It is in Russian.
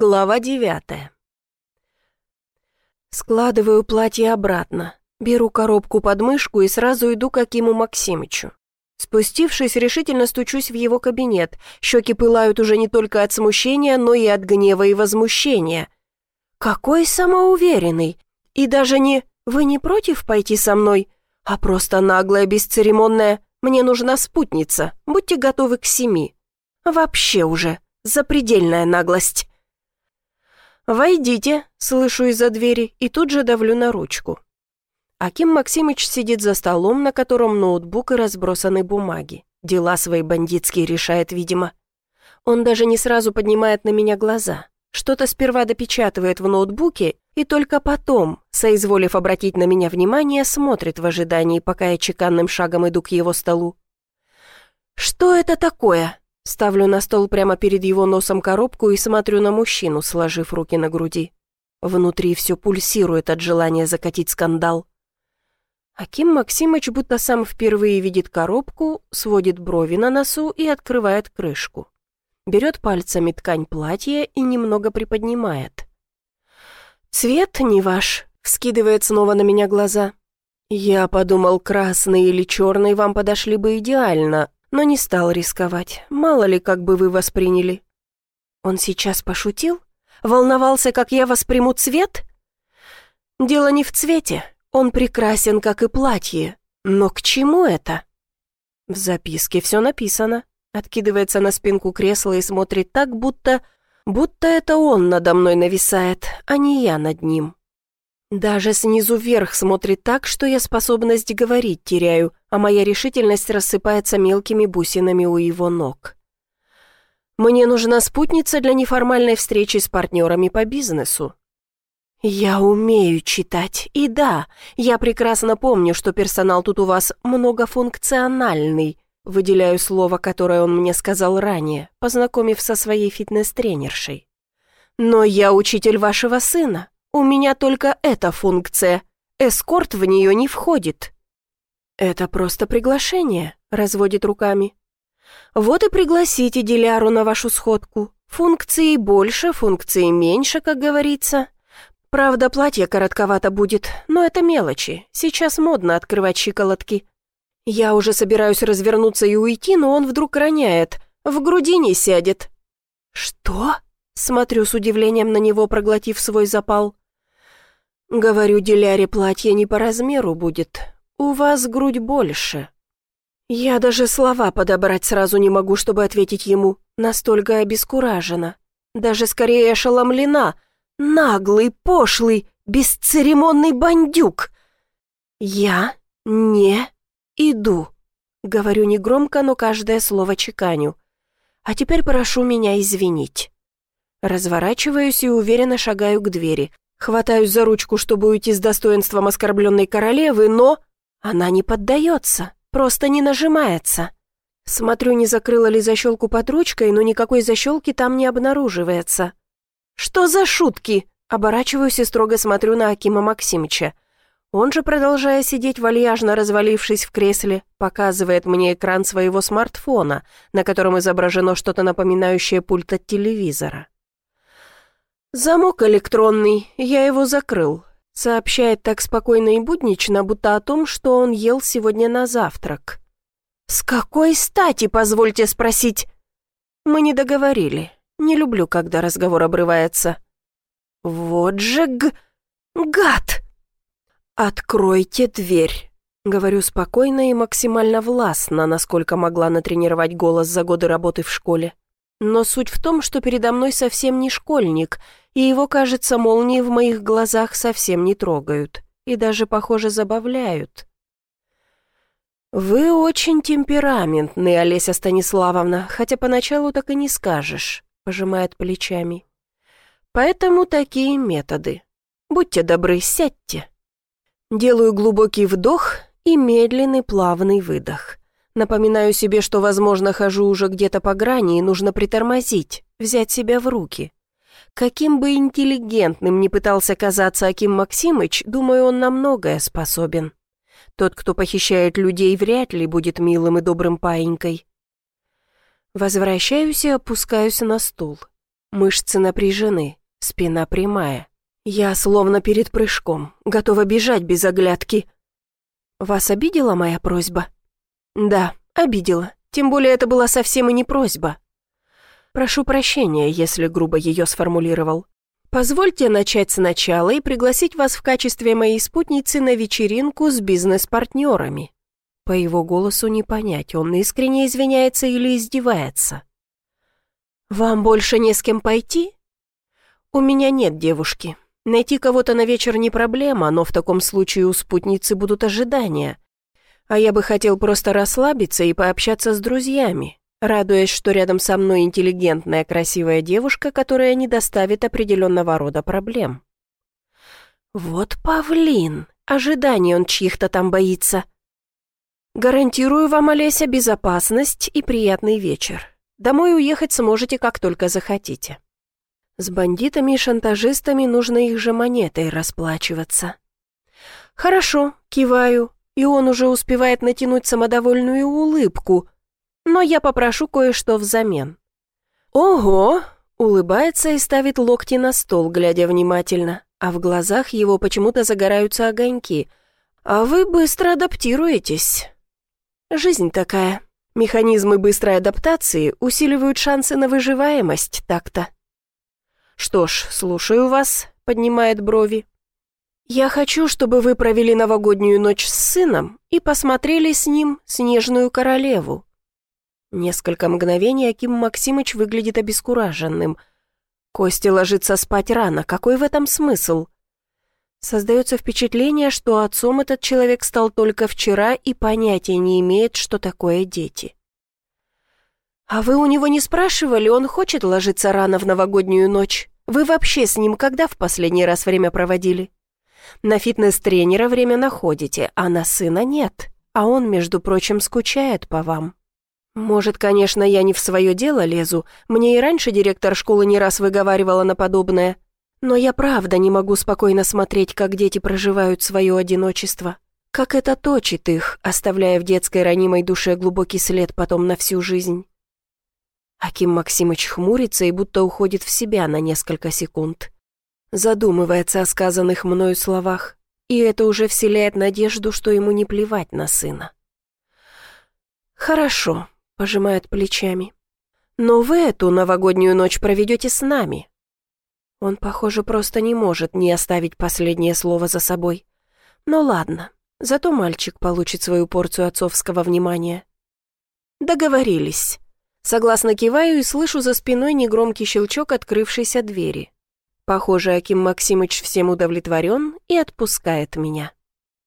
Глава девятая. Складываю платье обратно, беру коробку под мышку и сразу иду к Акиму Максимычу. Спустившись, решительно стучусь в его кабинет. Щеки пылают уже не только от смущения, но и от гнева и возмущения. Какой самоуверенный! И даже не «Вы не против пойти со мной?» а просто наглая, бесцеремонная «Мне нужна спутница, будьте готовы к семи». Вообще уже запредельная наглость. «Войдите», — слышу из-за двери, и тут же давлю на ручку. Аким Максимыч сидит за столом, на котором ноутбук и разбросаны бумаги. Дела свои бандитские решает, видимо. Он даже не сразу поднимает на меня глаза. Что-то сперва допечатывает в ноутбуке, и только потом, соизволив обратить на меня внимание, смотрит в ожидании, пока я чеканным шагом иду к его столу. «Что это такое?» Ставлю на стол прямо перед его носом коробку и смотрю на мужчину, сложив руки на груди. Внутри все пульсирует от желания закатить скандал. Аким Максимыч будто сам впервые видит коробку, сводит брови на носу и открывает крышку. Берет пальцами ткань платья и немного приподнимает. «Цвет не ваш», — вскидывает снова на меня глаза. «Я подумал, красный или черный вам подошли бы идеально, но не стал рисковать. Мало ли, как бы вы восприняли. Он сейчас пошутил? Волновался, как я восприму цвет? Дело не в цвете. Он прекрасен, как и платье. Но к чему это? В записке все написано. Откидывается на спинку кресла и смотрит так, будто... Будто это он надо мной нависает, а не я над ним. Даже снизу вверх смотрит так, что я способность говорить теряю, а моя решительность рассыпается мелкими бусинами у его ног. Мне нужна спутница для неформальной встречи с партнерами по бизнесу. Я умею читать, и да, я прекрасно помню, что персонал тут у вас многофункциональный, выделяю слово, которое он мне сказал ранее, познакомив со своей фитнес-тренершей. Но я учитель вашего сына, у меня только эта функция. Эскорт в нее не входит». «Это просто приглашение», — разводит руками. «Вот и пригласите Диляру на вашу сходку. Функции больше, функции меньше, как говорится. Правда, платье коротковато будет, но это мелочи. Сейчас модно открывать щиколотки. Я уже собираюсь развернуться и уйти, но он вдруг роняет. В груди не сядет». «Что?» — смотрю с удивлением на него, проглотив свой запал. Говорю, Диляре платье не по размеру будет. У вас грудь больше. Я даже слова подобрать сразу не могу, чтобы ответить ему. Настолько обескуражена. Даже скорее ошеломлена. Наглый, пошлый, бесцеремонный бандюк. Я не иду. Говорю негромко, но каждое слово чеканю. А теперь прошу меня извинить. Разворачиваюсь и уверенно шагаю к двери. Хватаюсь за ручку, чтобы уйти с достоинством оскорбленной королевы, но... Она не поддается, просто не нажимается. Смотрю, не закрыла ли защелку под ручкой, но никакой защелки там не обнаруживается. «Что за шутки?» Оборачиваюсь и строго смотрю на Акима Максимыча. Он же, продолжая сидеть вальяжно развалившись в кресле, показывает мне экран своего смартфона, на котором изображено что-то напоминающее пульт от телевизора. «Замок электронный, я его закрыл», сообщает так спокойно и буднично, будто о том, что он ел сегодня на завтрак. «С какой стати, позвольте спросить?» «Мы не договорили. Не люблю, когда разговор обрывается». «Вот же г... гад!» «Откройте дверь», — говорю спокойно и максимально властно, насколько могла натренировать голос за годы работы в школе. Но суть в том, что передо мной совсем не школьник, и его, кажется, молнии в моих глазах совсем не трогают и даже, похоже, забавляют. «Вы очень темпераментный, Олеся Станиславовна, хотя поначалу так и не скажешь», — пожимает плечами. «Поэтому такие методы. Будьте добры, сядьте». Делаю глубокий вдох и медленный плавный выдох. Напоминаю себе, что, возможно, хожу уже где-то по грани и нужно притормозить, взять себя в руки. Каким бы интеллигентным ни пытался казаться Аким Максимыч, думаю, он на многое способен. Тот, кто похищает людей, вряд ли будет милым и добрым паинькой. Возвращаюсь и опускаюсь на стул. Мышцы напряжены, спина прямая. Я словно перед прыжком, готова бежать без оглядки. Вас обидела моя просьба? Да, обидела. Тем более это была совсем и не просьба. Прошу прощения, если грубо ее сформулировал. Позвольте начать сначала и пригласить вас в качестве моей спутницы на вечеринку с бизнес-партнерами. По его голосу не понять, он искренне извиняется или издевается. «Вам больше не с кем пойти?» «У меня нет девушки. Найти кого-то на вечер не проблема, но в таком случае у спутницы будут ожидания. А я бы хотел просто расслабиться и пообщаться с друзьями, радуясь, что рядом со мной интеллигентная красивая девушка, которая не доставит определенного рода проблем». «Вот павлин! Ожиданий он чьих-то там боится!» Гарантирую вам, Олеся, безопасность и приятный вечер. Домой уехать сможете, как только захотите. С бандитами и шантажистами нужно их же монетой расплачиваться. Хорошо, киваю, и он уже успевает натянуть самодовольную улыбку, но я попрошу кое-что взамен. Ого! Улыбается и ставит локти на стол, глядя внимательно, а в глазах его почему-то загораются огоньки. А вы быстро адаптируетесь. Жизнь такая. Механизмы быстрой адаптации усиливают шансы на выживаемость так-то. Что ж, слушаю вас, поднимает брови. Я хочу, чтобы вы провели новогоднюю ночь с сыном и посмотрели с ним «Снежную королеву». Несколько мгновений Аким Максимыч выглядит обескураженным. Костя ложится спать рано, какой в этом смысл? Создается впечатление, что отцом этот человек стал только вчера и понятия не имеет, что такое дети. «А вы у него не спрашивали, он хочет ложиться рано в новогоднюю ночь? Вы вообще с ним когда в последний раз время проводили? На фитнес-тренера время находите, а на сына нет, а он, между прочим, скучает по вам». «Может, конечно, я не в свое дело лезу, мне и раньше директор школы не раз выговаривала на подобное, но я правда не могу спокойно смотреть, как дети проживают свое одиночество. Как это точит их, оставляя в детской ранимой душе глубокий след потом на всю жизнь. Аким Максимыч хмурится и будто уходит в себя на несколько секунд. Задумывается о сказанных мною словах, и это уже вселяет надежду, что ему не плевать на сына. «Хорошо», — пожимает плечами. «Но вы эту новогоднюю ночь проведете с нами, он, похоже, просто не может не оставить последнее слово за собой. Но ладно, зато мальчик получит свою порцию отцовского внимания. Договорились. Согласно киваю и слышу за спиной негромкий щелчок открывшейся двери. Похоже, Аким Максимыч всем удовлетворен и отпускает меня.